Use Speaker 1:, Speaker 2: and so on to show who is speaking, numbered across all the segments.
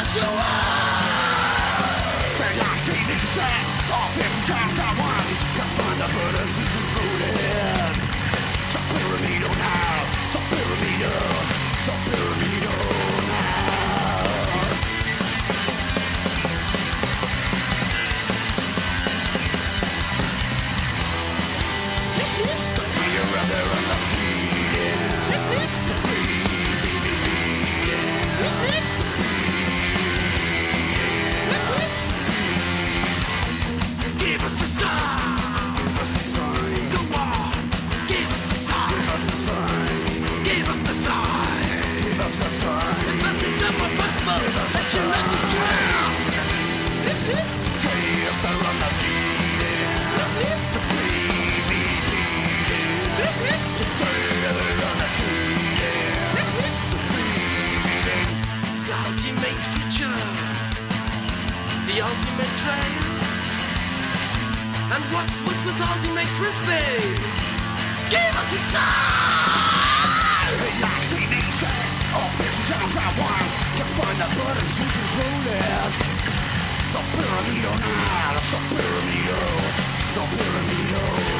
Speaker 1: what you
Speaker 2: like TV set, all 50 times I want. Can find the burdens it.
Speaker 1: Ultimate future. The ultimate trail. And what's with with ultimate frisbee? Give us a sign.
Speaker 2: Hey, like TV set, all 50 times I want. Can find the buttons to control it. So pyramidal now, so pyramidal, so pyramidal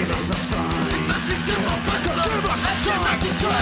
Speaker 2: Give us a sign.